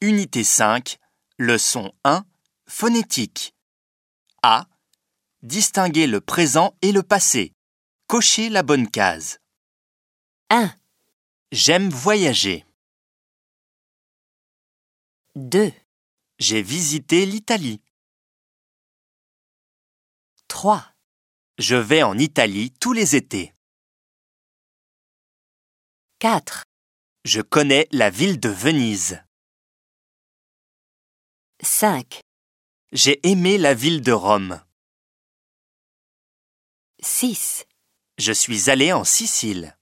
Unité 5, leçon 1, phonétique. A. Distinguer le présent et le passé. Cochez la bonne case. 1, J'aime voyager. 2, J'ai visité l'Italie. 3, Je vais en Italie tous les étés. 4, Je connais la ville de Venise. 5, J'ai aimé la ville de Rome. 6, Je suis allé en Sicile.